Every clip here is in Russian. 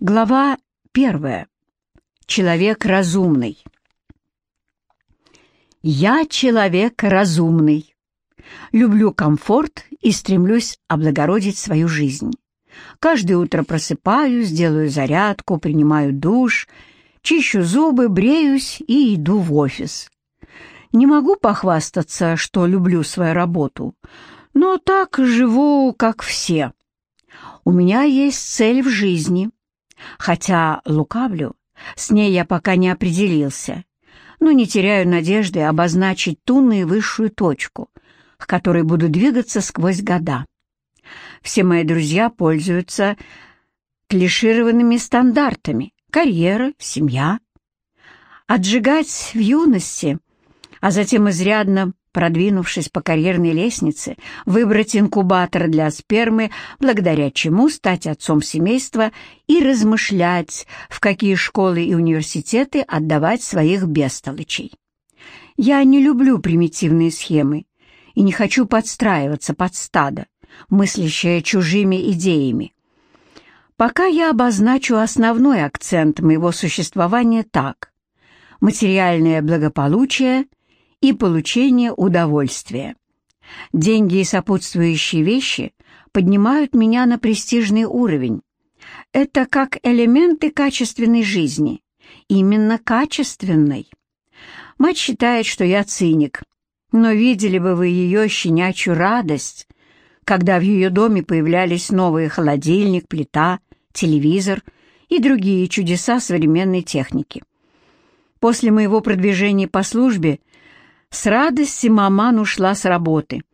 Глава первая. Человек разумный. Я человек разумный. Люблю комфорт и стремлюсь облагородить свою жизнь. Каждое утро просыпаюсь, делаю зарядку, принимаю душ, чищу зубы, бреюсь и иду в офис. Не могу похвастаться, что люблю свою работу, но так живу, как все. У меня есть цель в жизни, хотя лукавлю, с ней я пока не определился, но не теряю надежды обозначить ту наивысшую точку, к которой буду двигаться сквозь года. Все мои друзья пользуются клишированными стандартами — карьера, семья. Отжигать в юности, а затем изрядно продвинувшись по карьерной лестнице, выбрать инкубатор для спермы, благодаря чему стать отцом семейства и размышлять, в какие школы и университеты отдавать своих бестолочей. Я не люблю примитивные схемы и не хочу подстраиваться под стадо, мыслящее чужими идеями. Пока я обозначу основной акцент моего существования так – материальное благополучие – и получение удовольствия. Деньги и сопутствующие вещи поднимают меня на престижный уровень. Это как элементы качественной жизни, именно качественной. Мать считает, что я циник, но видели бы вы ее щенячью радость, когда в ее доме появлялись новые холодильник, плита, телевизор и другие чудеса современной техники. После моего продвижения по службе с радостью маман ушла с работы,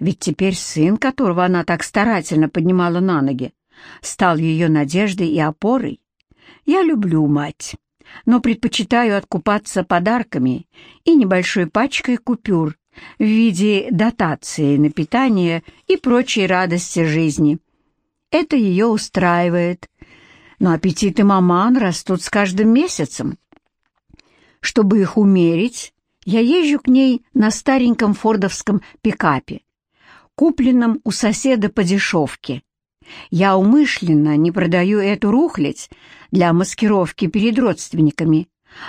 ведь теперь сын, которого она так старательно поднимала на ноги, стал ее надеждой и опорой. Я люблю мать, но предпочитаю откупаться подарками и небольшой пачкой купюр в виде дотации на питание и прочей радости жизни. Это ее устраивает, но аппетиты маман растут с каждым месяцем. Чтобы их умерить, я езжу к ней на стареньком фордовском пикапе, купленном у соседа по дешевке. Я умышленно не продаю эту рухлядь для маскировки перед родственниками,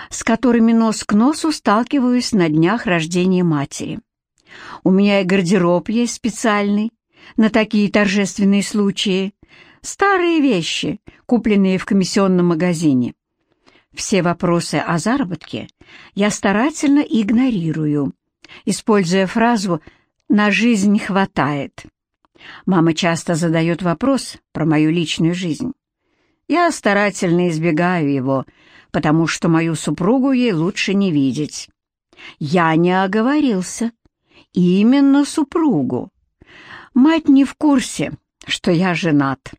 с которыми нос к носу сталкиваюсь на днях рождения матери. У меня и гардероб есть специальный на такие торжественные случаи, старые вещи, купленные в комиссионном магазине. Все вопросы о заработке я старательно игнорирую, используя фразу «на жизнь хватает». Мама часто задает вопрос про мою личную жизнь. Я старательно избегаю его, потому что мою супругу ей лучше не видеть. Я не оговорился. Именно супругу. Мать не в курсе, что я женат.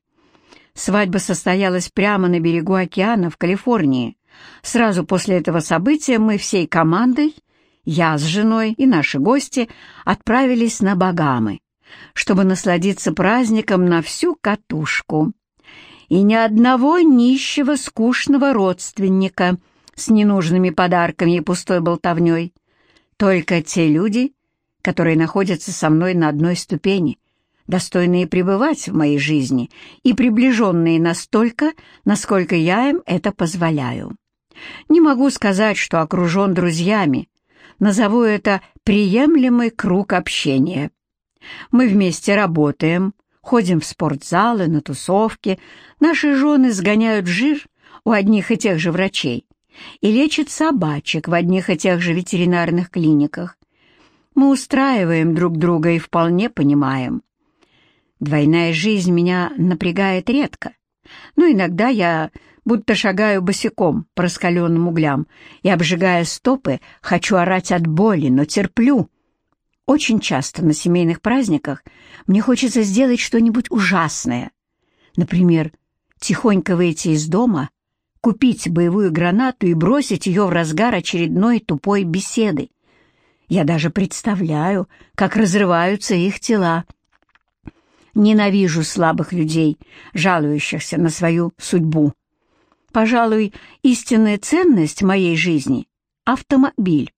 Свадьба состоялась прямо на берегу океана в Калифорнии, Сразу после этого события мы всей командой, я с женой и наши гости, отправились на Багамы, чтобы насладиться праздником на всю катушку. И ни одного нищего, скучного родственника с ненужными подарками и пустой болтовней. Только те люди, которые находятся со мной на одной ступени, достойные пребывать в моей жизни и приближенные настолько, насколько я им это позволяю. Не могу сказать, что окружен друзьями. Назову это приемлемый круг общения. Мы вместе работаем, ходим в спортзалы, на тусовки. Наши жены сгоняют жир у одних и тех же врачей и лечат собачек в одних и тех же ветеринарных клиниках. Мы устраиваем друг друга и вполне понимаем. Двойная жизнь меня напрягает редко, но иногда я будто шагаю босиком по раскаленным углям и, обжигая стопы, хочу орать от боли, но терплю. Очень часто на семейных праздниках мне хочется сделать что-нибудь ужасное. Например, тихонько выйти из дома, купить боевую гранату и бросить ее в разгар очередной тупой беседы. Я даже представляю, как разрываются их тела. Ненавижу слабых людей, жалующихся на свою судьбу. Пожалуй, истинная ценность моей жизни — автомобиль.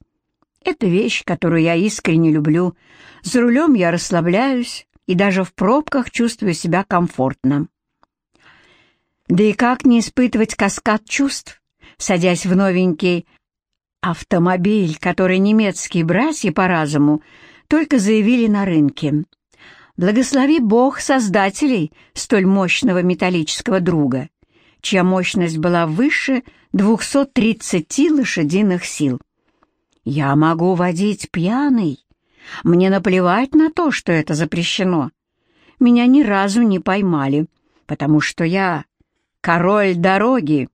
Это вещь, которую я искренне люблю. За рулем я расслабляюсь и даже в пробках чувствую себя комфортно. Да и как не испытывать каскад чувств, садясь в новенький автомобиль, который немецкие братья по разуму только заявили на рынке. Благослови Бог создателей столь мощного металлического друга, чья мощность была выше 230 лошадиных сил. Я могу водить пьяный. Мне наплевать на то, что это запрещено. Меня ни разу не поймали, потому что я король дороги.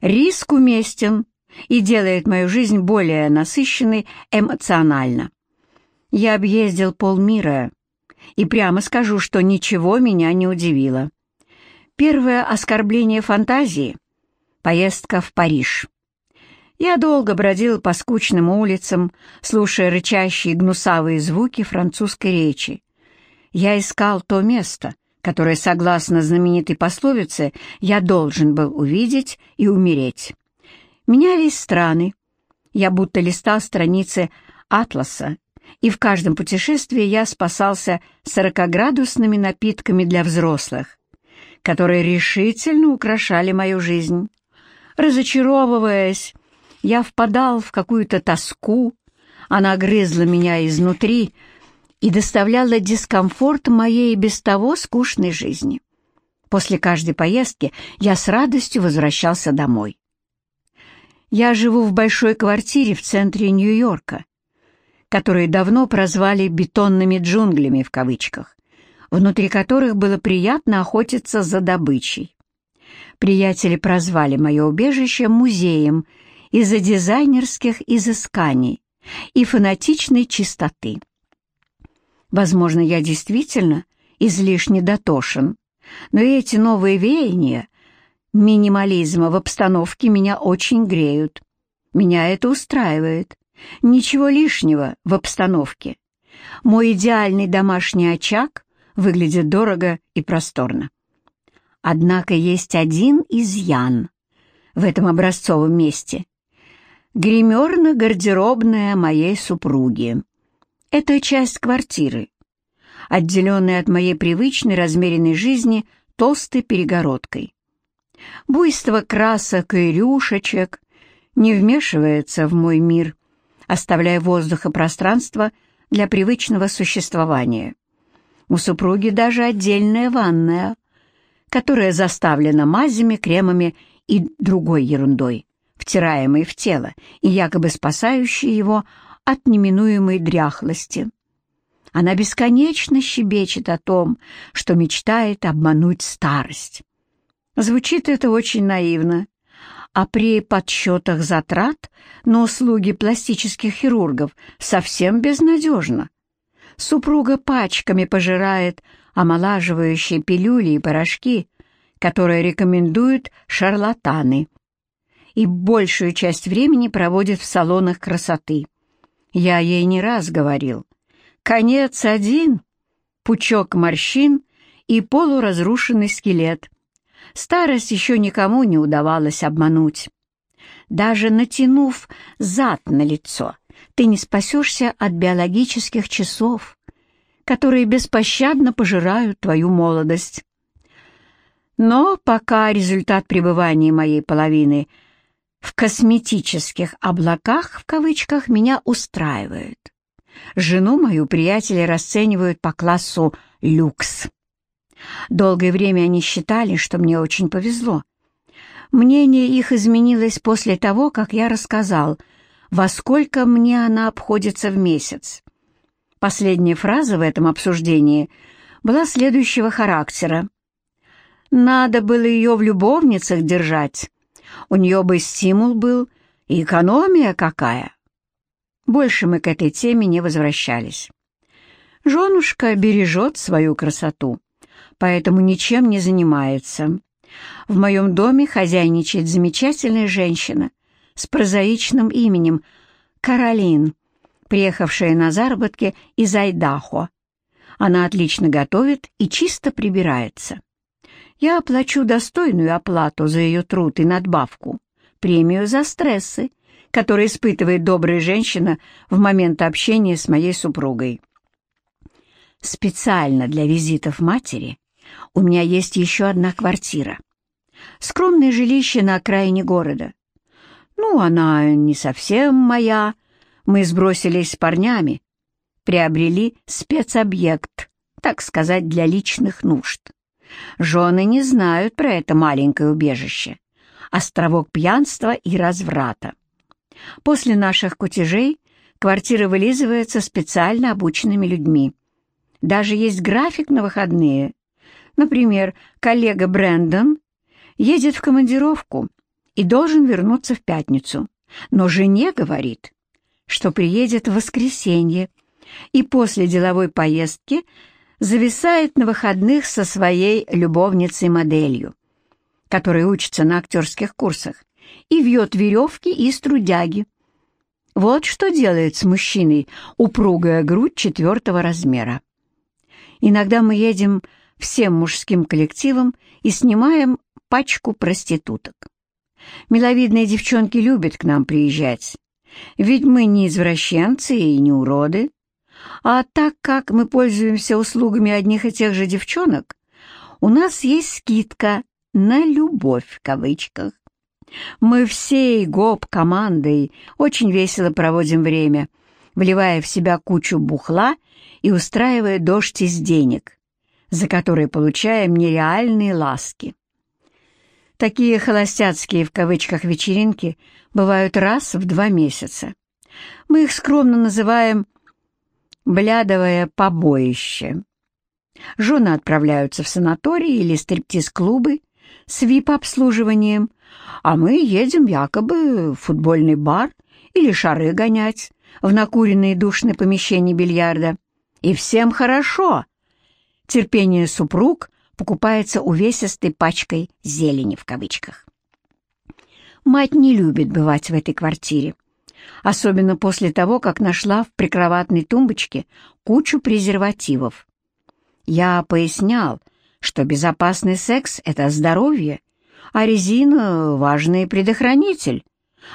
Риск уместен и делает мою жизнь более насыщенной эмоционально. Я объездил полмира, и прямо скажу, что ничего меня не удивило. Первое оскорбление фантазии — поездка в Париж. Я долго бродил по скучным улицам, слушая рычащие гнусавые звуки французской речи. Я искал то место, которое, согласно знаменитой пословице, я должен был увидеть и умереть. Менялись страны. Я будто листал страницы атласа, и в каждом путешествии я спасался сорокоградусными напитками для взрослых, которые решительно украшали мою жизнь. Разочаровываясь, я впадал в какую-то тоску, она грызла меня изнутри и доставляла дискомфорт моей без того скучной жизни. После каждой поездки я с радостью возвращался домой. Я живу в большой квартире в центре Нью-Йорка, которые давно прозвали «бетонными джунглями» в кавычках, внутри которых было приятно охотиться за добычей. Приятели прозвали мое убежище музеем из-за дизайнерских изысканий и фанатичной чистоты. Возможно, я действительно излишне дотошен, но эти новые веяния минимализма в обстановке меня очень греют. Меня это устраивает. Ничего лишнего в обстановке. Мой идеальный домашний очаг выглядит дорого и просторно. Однако есть один изъян в этом образцовом месте. Гримерно-гардеробная моей супруги. Это часть квартиры, отделенная от моей привычной размеренной жизни толстой перегородкой. Буйство красок и рюшечек не вмешивается в мой мир, оставляя воздух и пространство для привычного существования. У супруги даже отдельная ванная, которая заставлена мазями, кремами и другой ерундой, втираемой в тело и якобы спасающей его от неминуемой дряхлости. Она бесконечно щебечет о том, что мечтает обмануть старость. Звучит это очень наивно, а при подсчетах затрат на услуги пластических хирургов совсем безнадежно. Супруга пачками пожирает омолаживающие пилюли и порошки, которые рекомендуют шарлатаны, и большую часть времени проводит в салонах красоты. Я ей не раз говорил. Конец один, пучок морщин и полуразрушенный скелет — Старость еще никому не удавалось обмануть. Даже натянув зад на лицо, ты не спасешься от биологических часов, которые беспощадно пожирают твою молодость. Но пока результат пребывания моей половины в косметических облаках, в кавычках, меня устраивает. Жену мою приятели расценивают по классу «люкс». Долгое время они считали, что мне очень повезло. Мнение их изменилось после того, как я рассказал, во сколько мне она обходится в месяц. Последняя фраза в этом обсуждении была следующего характера. «Надо было ее в любовницах держать. У нее бы стимул был и экономия какая». Больше мы к этой теме не возвращались. Женушка бережет свою красоту поэтому ничем не занимается. В моем доме хозяйничает замечательная женщина с прозаичным именем Каролин, приехавшая на заработки из Айдахо. Она отлично готовит и чисто прибирается. Я оплачу достойную оплату за ее труд и надбавку, премию за стрессы, которые испытывает добрая женщина в момент общения с моей супругой. Специально для визитов матери у меня есть еще одна квартира. Скромное жилище на окраине города. Ну, она не совсем моя. Мы сбросились с парнями, приобрели спецобъект, так сказать, для личных нужд. Жены не знают про это маленькое убежище. Островок пьянства и разврата. После наших кутежей квартира вылизывается специально обученными людьми. Даже есть график на выходные. Например, коллега Брэндон едет в командировку и должен вернуться в пятницу, но жене говорит, что приедет в воскресенье и после деловой поездки зависает на выходных со своей любовницей-моделью, которая учится на актерских курсах, и вьет веревки из трудяги. Вот что делает с мужчиной упругая грудь четвертого размера. Иногда мы едем всем мужским коллективом и снимаем пачку проституток. Миловидные девчонки любят к нам приезжать, ведь мы не извращенцы и не уроды. А так как мы пользуемся услугами одних и тех же девчонок, у нас есть скидка на «любовь» в кавычках. Мы всей ГОП-командой очень весело проводим время, вливая в себя кучу бухла и устраивая дождь из денег, за которые получаем нереальные ласки. Такие «холостяцкие» в кавычках вечеринки бывают раз в два месяца. Мы их скромно называем «блядовое побоище». Жены отправляются в санатории или стриптиз-клубы с вип-обслуживанием, а мы едем якобы в футбольный бар или шары гонять в накуренные душные помещения бильярда. И всем хорошо. Терпение супруг покупается увесистой пачкой «зелени» в кавычках. Мать не любит бывать в этой квартире, особенно после того, как нашла в прикроватной тумбочке кучу презервативов. Я пояснял, что безопасный секс — это здоровье, а резина — важный предохранитель.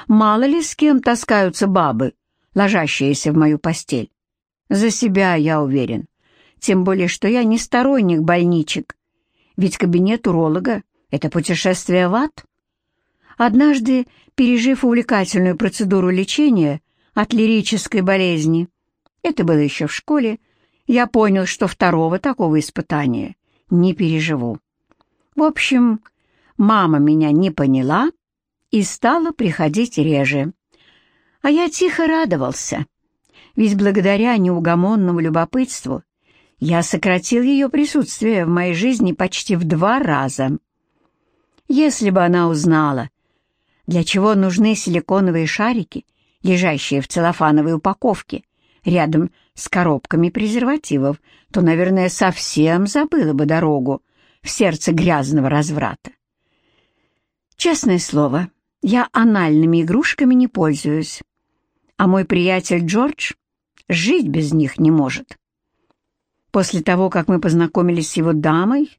Мало ли с кем таскаются бабы, ложащиеся в мою постель. За себя я уверен, тем более, что я не сторонник больничек, ведь кабинет уролога — это путешествие в ад. Однажды, пережив увлекательную процедуру лечения от лирической болезни, это было еще в школе, я понял, что второго такого испытания не переживу. В общем, мама меня не поняла и стала приходить реже. А я тихо радовался, ведь благодаря неугомонному любопытству я сократил ее присутствие в моей жизни почти в два раза. Если бы она узнала, для чего нужны силиконовые шарики, лежащие в целлофановой упаковке, рядом с коробками презервативов, то, наверное, совсем забыла бы дорогу в сердце грязного разврата. Честное слово, я анальными игрушками не пользуюсь, а мой приятель Джордж жить без них не может. После того, как мы познакомились с его дамой,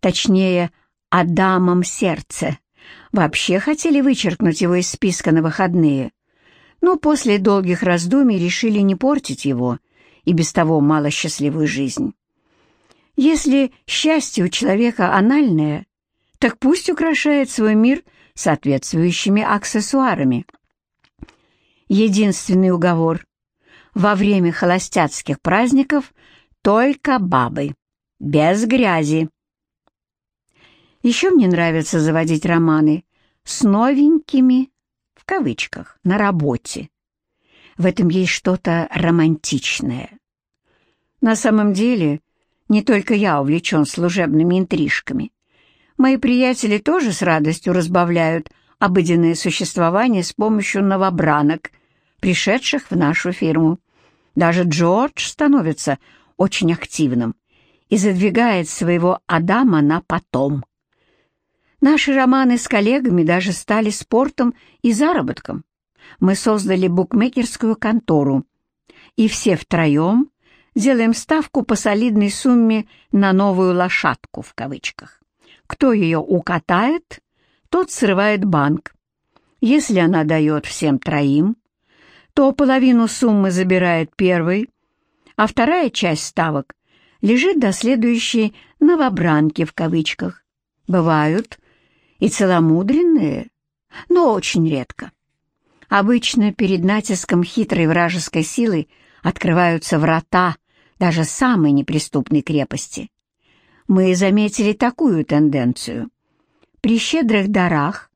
точнее, Адамом сердце, вообще хотели вычеркнуть его из списка на выходные, но после долгих раздумий решили не портить его и без того малосчастливую жизнь. Если счастье у человека анальное, так пусть украшает свой мир соответствующими аксессуарами. Единственный уговор — во время холостяцких праздников только бабы, без грязи. Еще мне нравится заводить романы с новенькими в кавычках, на работе. В этом есть что-то романтичное. На самом деле, не только я увлечен служебными интрижками. Мои приятели тоже с радостью разбавляют обыденное существование с помощью новобранок, пришедших в нашу фирму. Даже Джордж становится очень активным и задвигает своего Адама на потом. Наши романы с коллегами даже стали спортом и заработком. Мы создали букмекерскую контору, и все втроем делаем ставку по солидной сумме на новую «лошадку» в кавычках. Кто ее укатает, тот срывает банк. Если она дает всем троим, то половину суммы забирает первый, а вторая часть ставок лежит до следующей «новобранки» в кавычках. Бывают и целомудренные, но очень редко. Обычно перед натиском хитрой вражеской силы открываются врата даже самой неприступной крепости. Мы заметили такую тенденцию. При щедрых дарах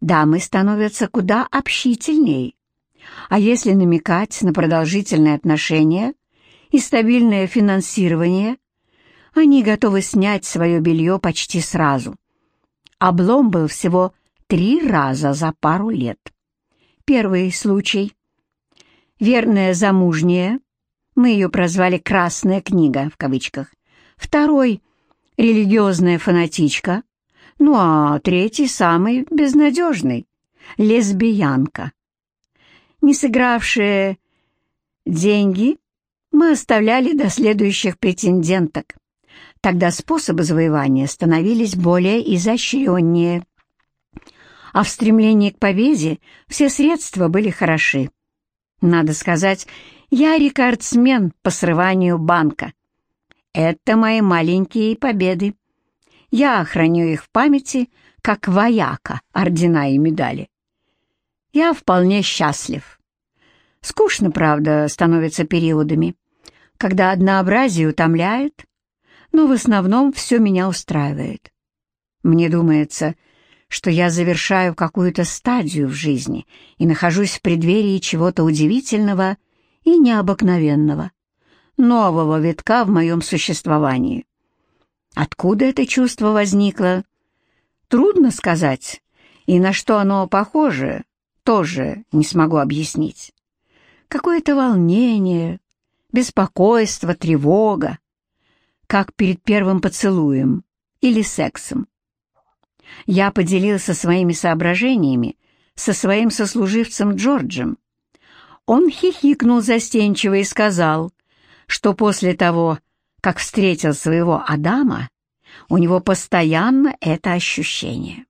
дамы становятся куда общительней, а если намекать на продолжительные отношения и стабильное финансирование, они готовы снять свое белье почти сразу. Облом был всего три раза за пару лет. Первый случай. Верная замужняя, мы ее прозвали «красная книга» в кавычках. Второй — религиозная фанатичка. Ну а третий, самый безнадежный — лесбиянка. Не сыгравшие деньги мы оставляли до следующих претенденток. Тогда способы завоевания становились более изощреннее. А в стремлении к победе все средства были хороши. Надо сказать, я рекордсмен по срыванию банка. Это мои маленькие победы. Я храню их в памяти, как вояка, ордена и медали. Я вполне счастлив. Скучно, правда, становится периодами, когда однообразие утомляет, но в основном все меня устраивает. Мне думается, что я завершаю какую-то стадию в жизни и нахожусь в преддверии чего-то удивительного и необыкновенного, нового витка в моем существовании. Откуда это чувство возникло? Трудно сказать, и на что оно похоже, тоже не смогу объяснить. Какое-то волнение, беспокойство, тревога, как перед первым поцелуем или сексом. Я поделился своими соображениями со своим сослуживцем Джорджем. Он хихикнул застенчиво и сказал, что после того, как встретил своего Адама, у него постоянно это ощущение.